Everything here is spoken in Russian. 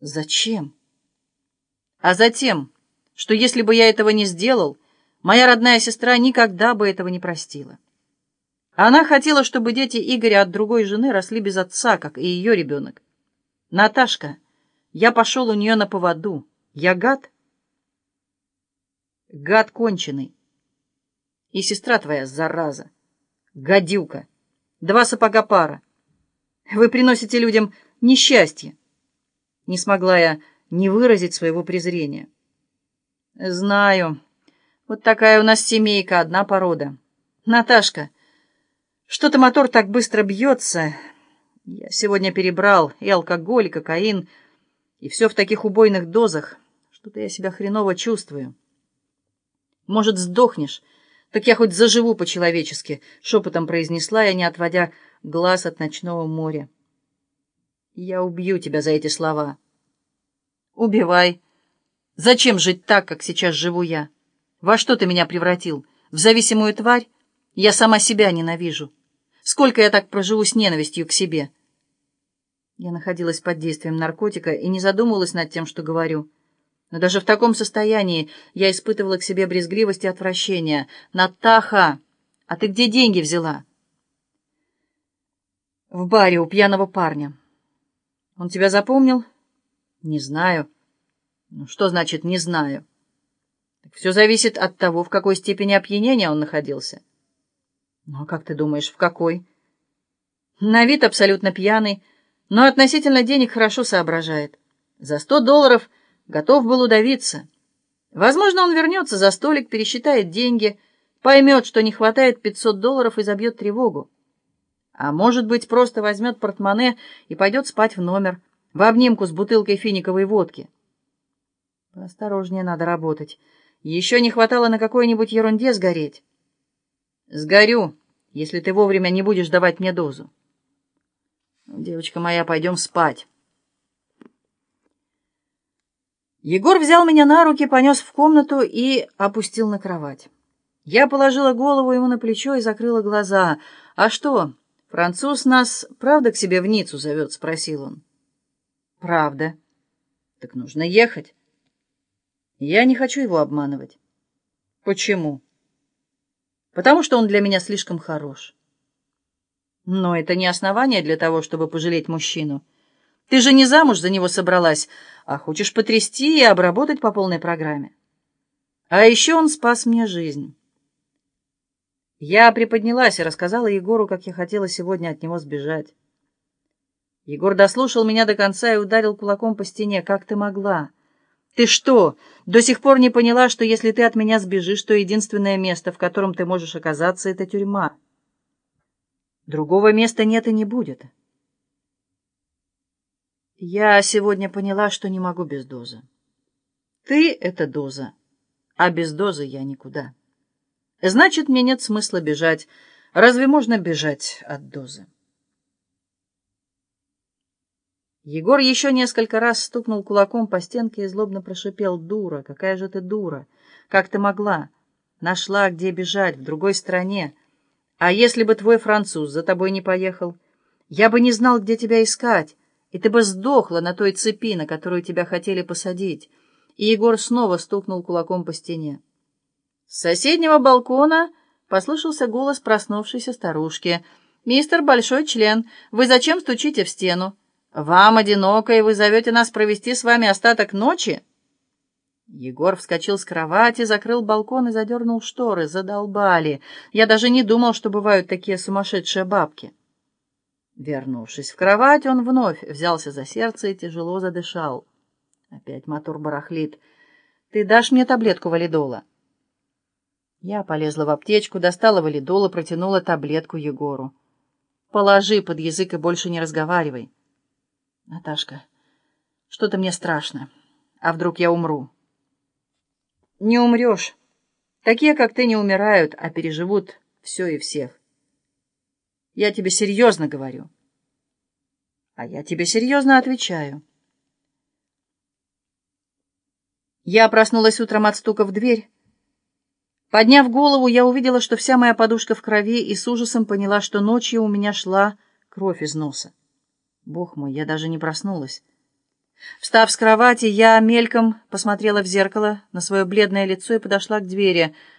Зачем? А затем, что если бы я этого не сделал, моя родная сестра никогда бы этого не простила. Она хотела, чтобы дети Игоря от другой жены росли без отца, как и ее ребенок. Наташка, я пошел у нее на поводу. Я гад? Гад конченый. И сестра твоя, зараза. Гадюка. Два сапога пара. Вы приносите людям несчастье. Не смогла я не выразить своего презрения. Знаю. Вот такая у нас семейка, одна порода. Наташка, что-то мотор так быстро бьется. Я сегодня перебрал и алкоголь, и кокаин, и все в таких убойных дозах. Что-то я себя хреново чувствую. Может, сдохнешь? Так я хоть заживу по-человечески, — шепотом произнесла я, не отводя глаз от ночного моря. Я убью тебя за эти слова. Убивай. Зачем жить так, как сейчас живу я? Во что ты меня превратил? В зависимую тварь? Я сама себя ненавижу. Сколько я так проживу с ненавистью к себе? Я находилась под действием наркотика и не задумывалась над тем, что говорю. Но даже в таком состоянии я испытывала к себе брезгливость и отвращение. «Натаха, а ты где деньги взяла?» «В баре у пьяного парня». «Он тебя запомнил?» «Не знаю». «Ну, что значит «не знаю»?» «Все зависит от того, в какой степени опьянения он находился». «Ну, а как ты думаешь, в какой?» «На вид абсолютно пьяный, но относительно денег хорошо соображает. За сто долларов готов был удавиться. Возможно, он вернется за столик, пересчитает деньги, поймет, что не хватает 500 долларов и забьет тревогу. А может быть, просто возьмет портмоне и пойдет спать в номер, в обнимку с бутылкой финиковой водки. Осторожнее надо работать. Еще не хватало на какой-нибудь ерунде сгореть. Сгорю, если ты вовремя не будешь давать мне дозу. Девочка моя, пойдем спать. Егор взял меня на руки, понес в комнату и опустил на кровать. Я положила голову ему на плечо и закрыла глаза. «А что, француз нас правда к себе в Ниццу зовет?» — спросил он. «Правда». «Так нужно ехать». «Я не хочу его обманывать». «Почему?» «Потому что он для меня слишком хорош». «Но это не основание для того, чтобы пожалеть мужчину». Ты же не замуж за него собралась, а хочешь потрясти и обработать по полной программе. А еще он спас мне жизнь. Я приподнялась и рассказала Егору, как я хотела сегодня от него сбежать. Егор дослушал меня до конца и ударил кулаком по стене. «Как ты могла? Ты что, до сих пор не поняла, что если ты от меня сбежишь, то единственное место, в котором ты можешь оказаться, — это тюрьма? Другого места нет и не будет». Я сегодня поняла, что не могу без дозы. Ты — это доза, а без дозы я никуда. Значит, мне нет смысла бежать. Разве можно бежать от дозы? Егор еще несколько раз стукнул кулаком по стенке и злобно прошипел. «Дура! Какая же ты дура! Как ты могла? Нашла, где бежать, в другой стране. А если бы твой француз за тобой не поехал? Я бы не знал, где тебя искать» и ты бы сдохла на той цепи, на которую тебя хотели посадить. И Егор снова стукнул кулаком по стене. С соседнего балкона послышался голос проснувшейся старушки. «Мистер Большой Член, вы зачем стучите в стену? Вам одиноко, и вы зовете нас провести с вами остаток ночи?» Егор вскочил с кровати, закрыл балкон и задернул шторы. Задолбали. Я даже не думал, что бывают такие сумасшедшие бабки. Вернувшись в кровать, он вновь взялся за сердце и тяжело задышал. Опять мотор барахлит. «Ты дашь мне таблетку валидола?» Я полезла в аптечку, достала валидол и протянула таблетку Егору. «Положи под язык и больше не разговаривай». «Наташка, что-то мне страшно. А вдруг я умру?» «Не умрешь. Такие, как ты, не умирают, а переживут все и всех». Я тебе серьезно говорю. А я тебе серьезно отвечаю. Я проснулась утром от стука в дверь. Подняв голову, я увидела, что вся моя подушка в крови, и с ужасом поняла, что ночью у меня шла кровь из носа. Бог мой, я даже не проснулась. Встав с кровати, я мельком посмотрела в зеркало на свое бледное лицо и подошла к двери.